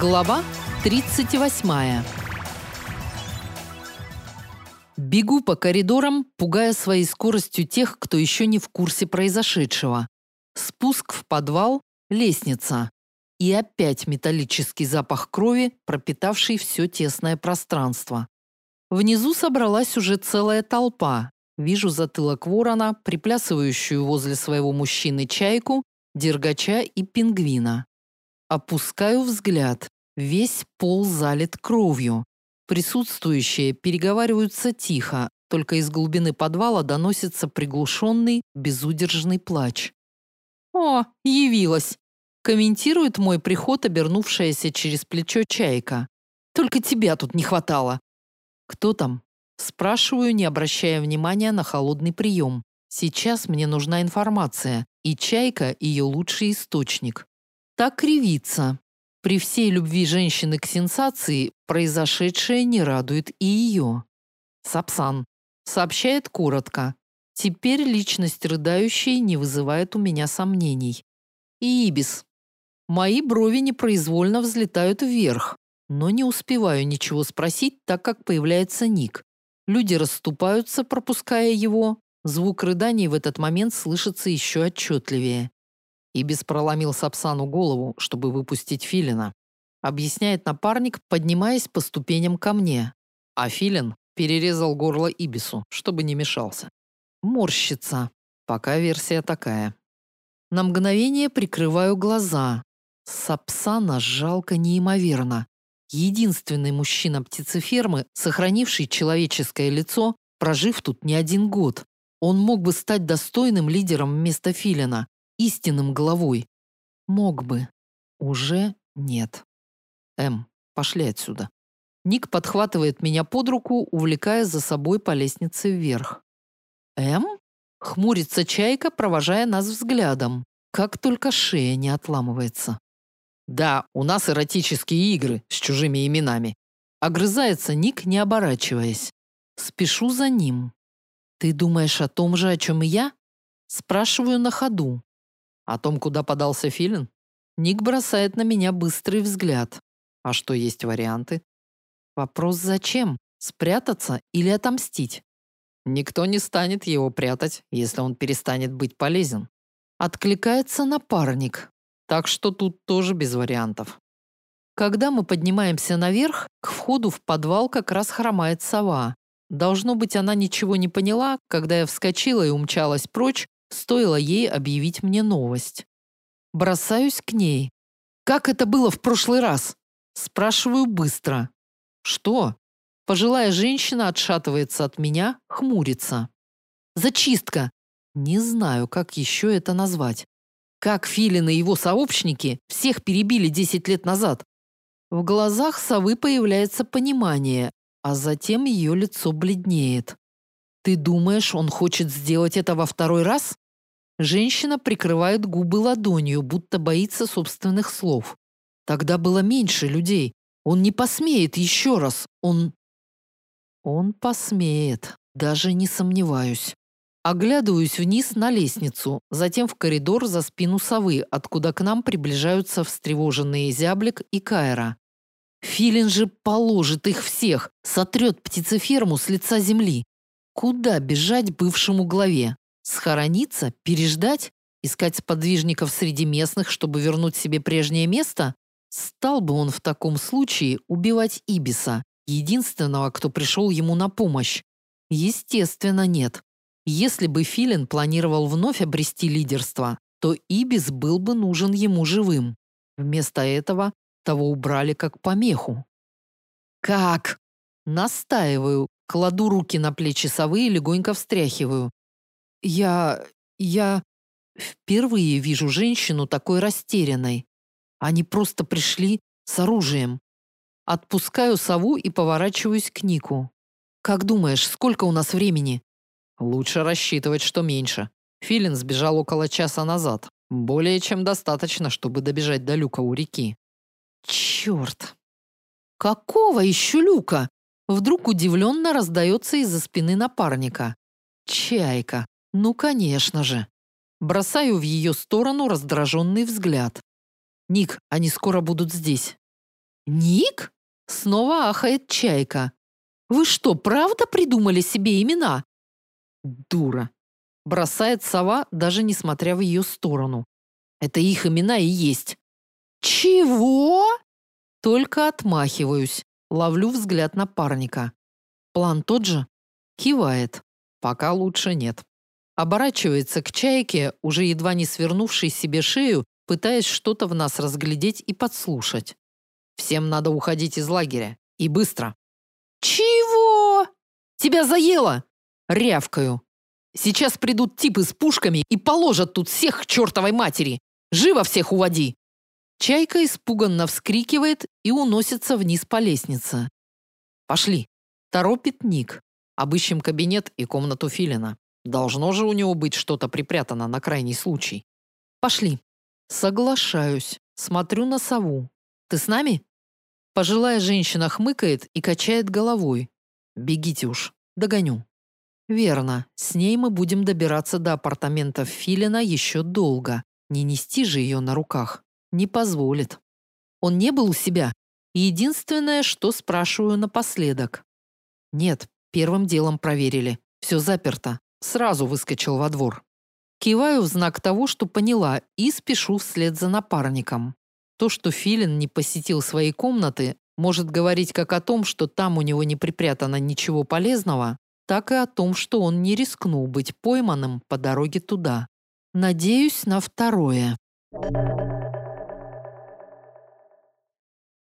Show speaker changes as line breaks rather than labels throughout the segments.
Глава 38. Бегу по коридорам, пугая своей скоростью тех, кто еще не в курсе произошедшего. Спуск в подвал, лестница. И опять металлический запах крови, пропитавший все тесное пространство. Внизу собралась уже целая толпа. Вижу затылок ворона, приплясывающую возле своего мужчины чайку, дергача и пингвина. Опускаю взгляд. Весь пол залит кровью. Присутствующие переговариваются тихо, только из глубины подвала доносится приглушенный, безудержный плач. «О, явилась!» Комментирует мой приход, обернувшаяся через плечо чайка. «Только тебя тут не хватало!» «Кто там?» Спрашиваю, не обращая внимания на холодный прием. Сейчас мне нужна информация, и чайка – ее лучший источник. Так кривится. При всей любви женщины к сенсации произошедшее не радует и ее. Сапсан. Сообщает коротко. Теперь личность рыдающей не вызывает у меня сомнений. И Ибис. Мои брови непроизвольно взлетают вверх, но не успеваю ничего спросить, так как появляется Ник. Люди расступаются, пропуская его. Звук рыданий в этот момент слышится еще отчетливее. Ибис проломил Сапсану голову, чтобы выпустить Филина. Объясняет напарник, поднимаясь по ступеням ко мне. А Филин перерезал горло Ибису, чтобы не мешался. Морщится. Пока версия такая. На мгновение прикрываю глаза. Сапсана жалко неимоверно. Единственный мужчина птицефермы, сохранивший человеческое лицо, прожив тут не один год. Он мог бы стать достойным лидером вместо Филина, истинным главой. Мог бы. Уже нет. М, пошли отсюда. Ник подхватывает меня под руку, увлекая за собой по лестнице вверх. М? Хмурится чайка, провожая нас взглядом. Как только шея не отламывается. Да, у нас эротические игры с чужими именами. Огрызается Ник, не оборачиваясь. Спешу за ним. Ты думаешь о том же, о чем и я? Спрашиваю на ходу. О том, куда подался Филин? Ник бросает на меня быстрый взгляд. А что есть варианты? Вопрос зачем? Спрятаться или отомстить? Никто не станет его прятать, если он перестанет быть полезен. Откликается напарник. Так что тут тоже без вариантов. Когда мы поднимаемся наверх, к входу в подвал как раз хромает сова. Должно быть, она ничего не поняла, когда я вскочила и умчалась прочь, Стоило ей объявить мне новость. Бросаюсь к ней. «Как это было в прошлый раз?» Спрашиваю быстро. «Что?» Пожилая женщина отшатывается от меня, хмурится. «Зачистка!» Не знаю, как еще это назвать. Как Филин и его сообщники всех перебили 10 лет назад. В глазах совы появляется понимание, а затем ее лицо бледнеет. «Ты думаешь, он хочет сделать это во второй раз?» Женщина прикрывает губы ладонью, будто боится собственных слов. Тогда было меньше людей. Он не посмеет еще раз. Он... Он посмеет. Даже не сомневаюсь. Оглядываюсь вниз на лестницу, затем в коридор за спину совы, откуда к нам приближаются встревоженные Зяблик и Кайра. Филин же положит их всех, сотрет птицеферму с лица земли. Куда бежать бывшему главе? Схорониться? Переждать? Искать сподвижников среди местных, чтобы вернуть себе прежнее место? Стал бы он в таком случае убивать Ибиса, единственного, кто пришел ему на помощь? Естественно, нет. Если бы Филин планировал вновь обрести лидерство, то Ибис был бы нужен ему живым. Вместо этого того убрали как помеху. «Как?» Настаиваю, кладу руки на плечи совы и легонько встряхиваю. Я... я... Впервые вижу женщину такой растерянной. Они просто пришли с оружием. Отпускаю сову и поворачиваюсь к Нику. «Как думаешь, сколько у нас времени?» «Лучше рассчитывать, что меньше. Филин сбежал около часа назад. Более чем достаточно, чтобы добежать до люка у реки». «Черт!» «Какого еще люка?» Вдруг удивленно раздается из-за спины напарника. «Чайка! Ну, конечно же. Бросаю в ее сторону раздраженный взгляд. Ник, они скоро будут здесь. Ник? Снова ахает Чайка. Вы что, правда придумали себе имена? Дура. Бросает сова, даже несмотря в ее сторону. Это их имена и есть. Чего? Только отмахиваюсь. Ловлю взгляд напарника. План тот же? Кивает. Пока лучше нет. Оборачивается к чайке, уже едва не свернувшей себе шею, пытаясь что-то в нас разглядеть и подслушать. Всем надо уходить из лагеря. И быстро. Чего? Тебя заело? Рявкаю. Сейчас придут типы с пушками и положат тут всех к чертовой матери. Живо всех уводи. Чайка испуганно вскрикивает и уносится вниз по лестнице. Пошли. Торопит Ник. Обыщем кабинет и комнату Филина. Должно же у него быть что-то припрятано на крайний случай. Пошли. Соглашаюсь. Смотрю на сову. Ты с нами? Пожилая женщина хмыкает и качает головой. Бегите уж, догоню. Верно, с ней мы будем добираться до апартаментов Филина еще долго. Не нести же ее на руках. Не позволит. Он не был у себя. Единственное, что спрашиваю напоследок. Нет, первым делом проверили. Все заперто. Сразу выскочил во двор. Киваю в знак того, что поняла, и спешу вслед за напарником. То, что Филин не посетил своей комнаты, может говорить как о том, что там у него не припрятано ничего полезного, так и о том, что он не рискнул быть пойманным по дороге туда. Надеюсь на второе.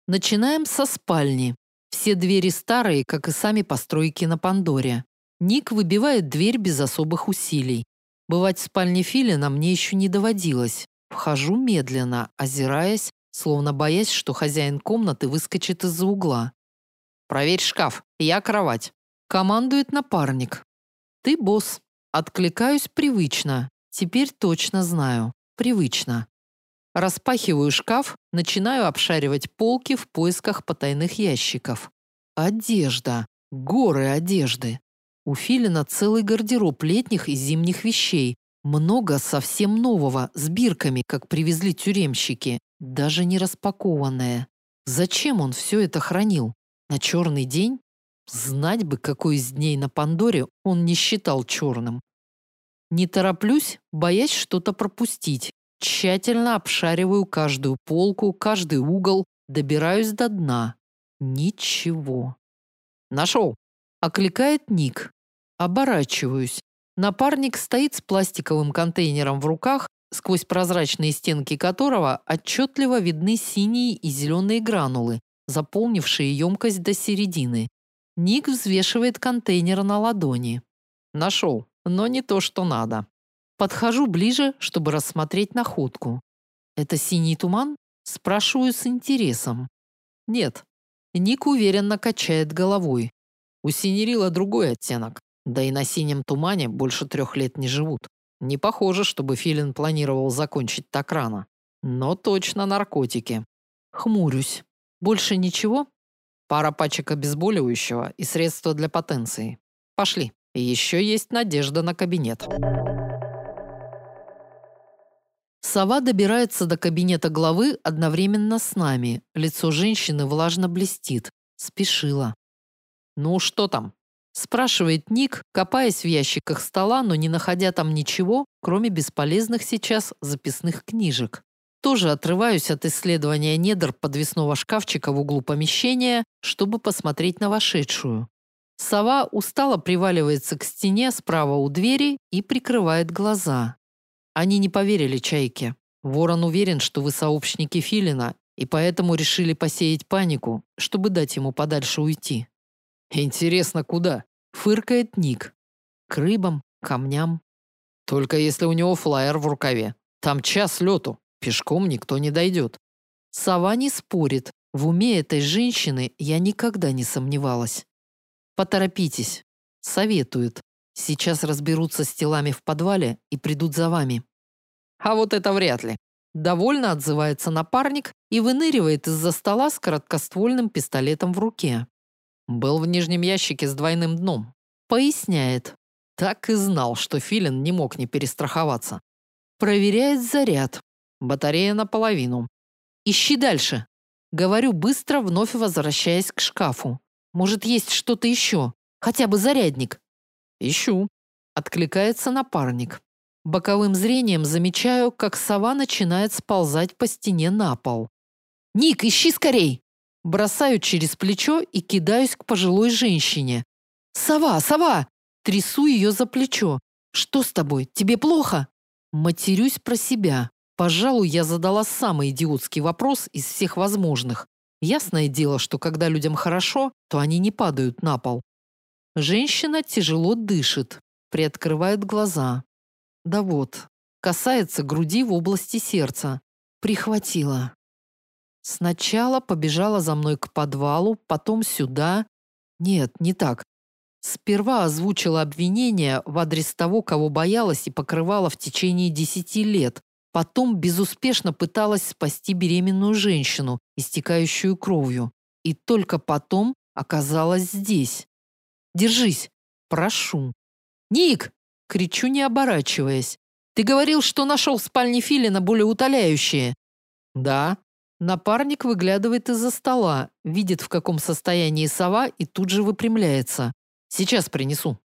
Начинаем со спальни. Все двери старые, как и сами постройки на Пандоре. Ник выбивает дверь без особых усилий. Бывать в спальне Филина мне еще не доводилось. Вхожу медленно, озираясь, словно боясь, что хозяин комнаты выскочит из-за угла. «Проверь шкаф, я кровать», – командует напарник. «Ты босс». Откликаюсь привычно. Теперь точно знаю. Привычно. Распахиваю шкаф, начинаю обшаривать полки в поисках потайных ящиков. Одежда. Горы одежды. У Филина целый гардероб летних и зимних вещей. Много совсем нового, с бирками, как привезли тюремщики даже не распакованное. Зачем он все это хранил? На черный день? Знать бы, какой из дней на Пандоре он не считал черным. Не тороплюсь, боясь что-то пропустить. Тщательно обшариваю каждую полку, каждый угол, добираюсь до дна. Ничего. Нашел. Окликает Ник. Оборачиваюсь. Напарник стоит с пластиковым контейнером в руках сквозь прозрачные стенки которого отчетливо видны синие и зеленые гранулы, заполнившие емкость до середины. Ник взвешивает контейнер на ладони. Нашел, но не то, что надо. Подхожу ближе, чтобы рассмотреть находку. Это синий туман? Спрашиваю с интересом. Нет. Ник уверенно качает головой. У синерила другой оттенок, да и на синем тумане больше трех лет не живут. Не похоже, чтобы Филин планировал закончить так рано. Но точно наркотики. Хмурюсь. Больше ничего? Пара пачек обезболивающего и средства для потенции. Пошли. Еще есть надежда на кабинет. Сова добирается до кабинета главы одновременно с нами. Лицо женщины влажно блестит. Спешила. «Ну, что там?» Спрашивает Ник, копаясь в ящиках стола, но не находя там ничего, кроме бесполезных сейчас записных книжек. Тоже отрываюсь от исследования недр подвесного шкафчика в углу помещения, чтобы посмотреть на вошедшую. Сова устало приваливается к стене справа у двери и прикрывает глаза. Они не поверили Чайке. Ворон уверен, что вы сообщники Филина, и поэтому решили посеять панику, чтобы дать ему подальше уйти. Интересно, куда? Фыркает Ник. К рыбам, камням. Только если у него флаер в рукаве. Там час лету. Пешком никто не дойдет. Сова не спорит. В уме этой женщины я никогда не сомневалась. Поторопитесь. Советует. Сейчас разберутся с телами в подвале и придут за вами. А вот это вряд ли. Довольно отзывается напарник и выныривает из-за стола с короткоствольным пистолетом в руке. Был в нижнем ящике с двойным дном. Поясняет. Так и знал, что Филин не мог не перестраховаться. Проверяет заряд. Батарея наполовину. Ищи дальше. Говорю быстро, вновь возвращаясь к шкафу. Может, есть что-то еще? Хотя бы зарядник? Ищу. Откликается напарник. Боковым зрением замечаю, как сова начинает сползать по стене на пол. «Ник, ищи скорей!» Бросаю через плечо и кидаюсь к пожилой женщине. «Сова, сова!» Трясу ее за плечо. «Что с тобой? Тебе плохо?» Матерюсь про себя. Пожалуй, я задала самый идиотский вопрос из всех возможных. Ясное дело, что когда людям хорошо, то они не падают на пол. Женщина тяжело дышит, приоткрывает глаза. Да вот, касается груди в области сердца. Прихватила. Сначала побежала за мной к подвалу, потом сюда. Нет, не так. Сперва озвучила обвинение в адрес того, кого боялась и покрывала в течение десяти лет. Потом безуспешно пыталась спасти беременную женщину, истекающую кровью. И только потом оказалась здесь. Держись, прошу. Ник, кричу, не оборачиваясь. Ты говорил, что нашел в спальне Филина более утоляющее. Да. Напарник выглядывает из-за стола, видит, в каком состоянии сова, и тут же выпрямляется. Сейчас принесу.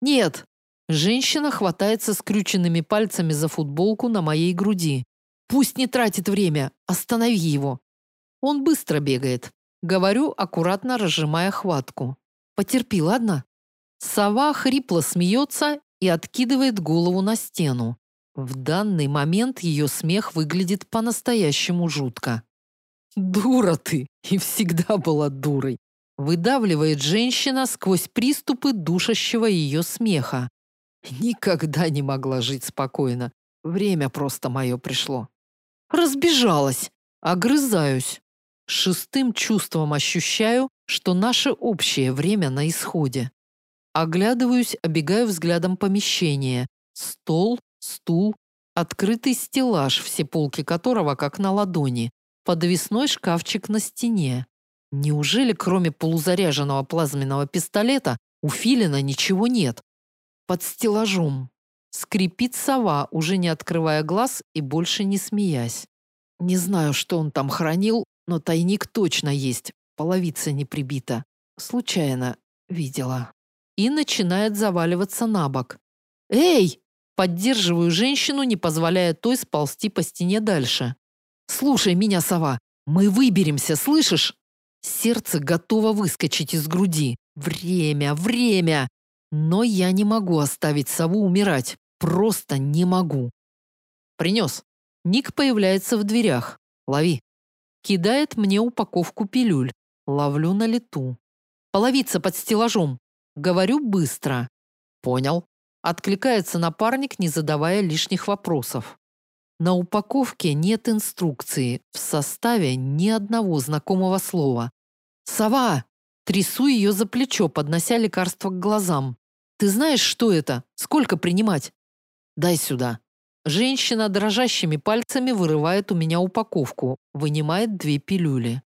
Нет. Женщина хватается скрюченными пальцами за футболку на моей груди. Пусть не тратит время, останови его. Он быстро бегает. Говорю, аккуратно разжимая хватку. Потерпи, ладно? Сова хрипло смеется и откидывает голову на стену. В данный момент ее смех выглядит по-настоящему жутко. «Дура ты! И всегда была дурой!» Выдавливает женщина сквозь приступы душащего ее смеха. Никогда не могла жить спокойно. Время просто мое пришло. Разбежалась. Огрызаюсь. Шестым чувством ощущаю, что наше общее время на исходе. Оглядываюсь, обегаю взглядом помещение. Стол, стул, открытый стеллаж, все полки которого как на ладони, подвесной шкафчик на стене. Неужели кроме полузаряженного плазменного пистолета у Филина ничего нет? Под стеллажом. Скрипит сова, уже не открывая глаз и больше не смеясь. Не знаю, что он там хранил, но тайник точно есть, половица не прибита. Случайно видела. И начинает заваливаться на бок. «Эй!» Поддерживаю женщину, не позволяя той сползти по стене дальше. «Слушай меня, сова, мы выберемся, слышишь?» Сердце готово выскочить из груди. Время, время! Но я не могу оставить сову умирать. Просто не могу. Принес. Ник появляется в дверях. Лови. Кидает мне упаковку пилюль. Ловлю на лету. Половица под стеллажом. Говорю быстро. Понял. Откликается напарник, не задавая лишних вопросов. На упаковке нет инструкции, в составе ни одного знакомого слова. «Сова!» Трясу ее за плечо, поднося лекарство к глазам. «Ты знаешь, что это? Сколько принимать?» «Дай сюда». Женщина дрожащими пальцами вырывает у меня упаковку, вынимает две пилюли.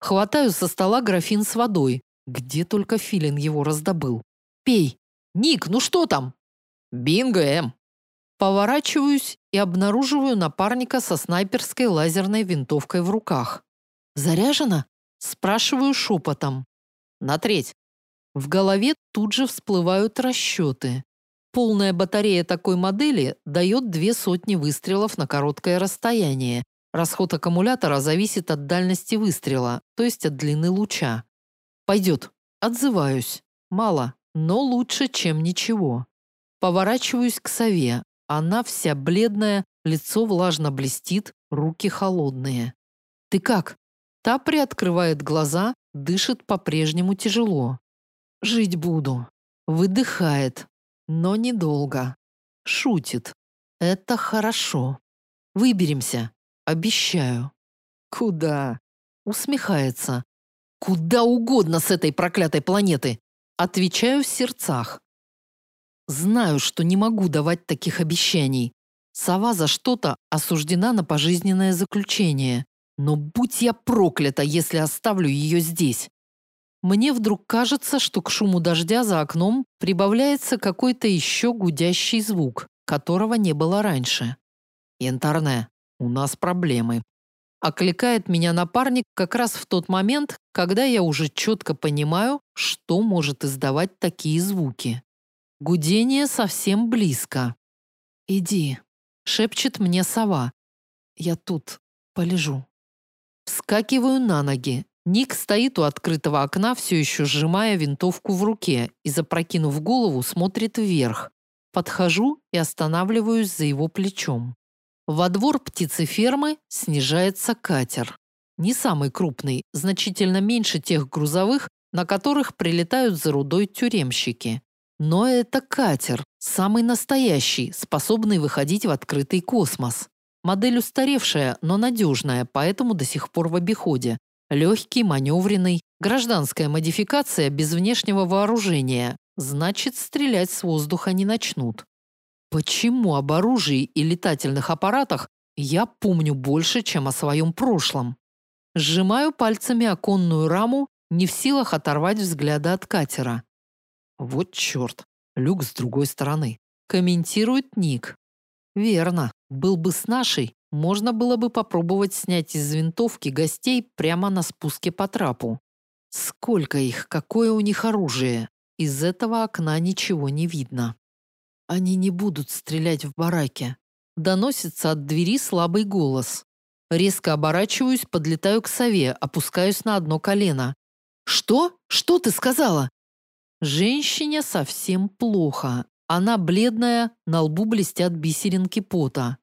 Хватаю со стола графин с водой. Где только Филин его раздобыл. «Пей!» «Ник, ну что там?» «Бинго, Эм!» Поворачиваюсь и обнаруживаю напарника со снайперской лазерной винтовкой в руках. «Заряжена?» Спрашиваю шепотом. «На треть». В голове тут же всплывают расчеты. Полная батарея такой модели дает две сотни выстрелов на короткое расстояние. Расход аккумулятора зависит от дальности выстрела, то есть от длины луча. Пойдет. Отзываюсь. Мало, но лучше, чем ничего. Поворачиваюсь к сове. Она вся бледная, лицо влажно блестит, руки холодные. «Ты как?» Та приоткрывает глаза, дышит по-прежнему тяжело. «Жить буду». Выдыхает, но недолго. Шутит. Это хорошо. Выберемся. Обещаю. Куда? Усмехается. Куда угодно с этой проклятой планеты. Отвечаю в сердцах. Знаю, что не могу давать таких обещаний. Сова за что-то осуждена на пожизненное заключение. Но будь я проклята, если оставлю ее здесь. Мне вдруг кажется, что к шуму дождя за окном прибавляется какой-то еще гудящий звук, которого не было раньше. Янтарная, у нас проблемы. Окликает меня напарник как раз в тот момент, когда я уже четко понимаю, что может издавать такие звуки. Гудение совсем близко. «Иди», — шепчет мне сова. «Я тут полежу». Вскакиваю на ноги. Ник стоит у открытого окна, все еще сжимая винтовку в руке и, запрокинув голову, смотрит вверх. Подхожу и останавливаюсь за его плечом. Во двор птицефермы снижается катер. Не самый крупный, значительно меньше тех грузовых, на которых прилетают за рудой тюремщики. Но это катер, самый настоящий, способный выходить в открытый космос. Модель устаревшая, но надежная, поэтому до сих пор в обиходе. Легкий, маневренный, гражданская модификация без внешнего вооружения. Значит, стрелять с воздуха не начнут. Почему об оружии и летательных аппаратах я помню больше, чем о своем прошлом? Сжимаю пальцами оконную раму, не в силах оторвать взгляда от катера. Вот черт, люк с другой стороны. Комментирует Ник. Верно, был бы с нашей, можно было бы попробовать снять из винтовки гостей прямо на спуске по трапу. Сколько их, какое у них оружие. Из этого окна ничего не видно. Они не будут стрелять в бараке. Доносится от двери слабый голос. Резко оборачиваюсь, подлетаю к сове, опускаюсь на одно колено. «Что? Что ты сказала?» Женщине совсем плохо. Она бледная, на лбу блестят бисеринки пота.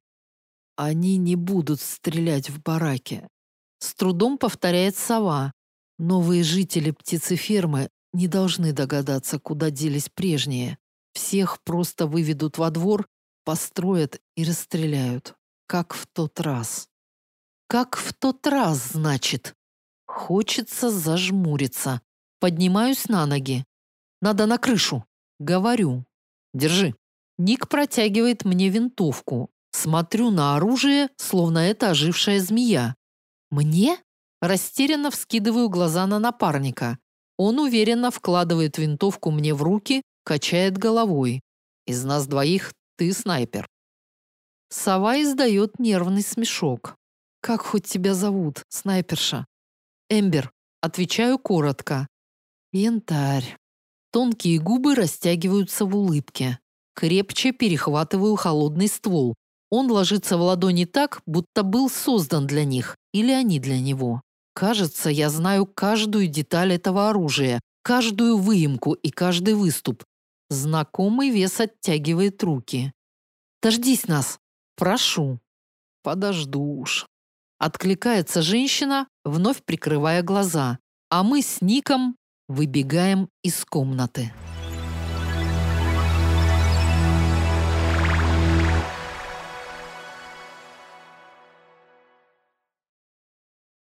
«Они не будут стрелять в бараке», — с трудом повторяет сова. «Новые жители птицефермы не должны догадаться, куда делись прежние. Всех просто выведут во двор, построят и расстреляют, как в тот раз. Как в тот раз, значит. Хочется зажмуриться. Поднимаюсь на ноги. Надо на крышу. Говорю. Держи. Ник протягивает мне винтовку. Смотрю на оружие, словно это ожившая змея. Мне? Растерянно вскидываю глаза на напарника. Он уверенно вкладывает винтовку мне в руки, качает головой. Из нас двоих ты снайпер. Сова издает нервный смешок. Как хоть тебя зовут, снайперша? Эмбер. Отвечаю коротко. Янтарь. Тонкие губы растягиваются в улыбке. Крепче перехватываю холодный ствол. Он ложится в ладони так, будто был создан для них, или они для него. Кажется, я знаю каждую деталь этого оружия, каждую выемку и каждый выступ. Знакомый вес оттягивает руки. «Дождись нас! Прошу!» «Подожду уж!» Откликается женщина, вновь прикрывая глаза, а мы с Ником выбегаем из комнаты.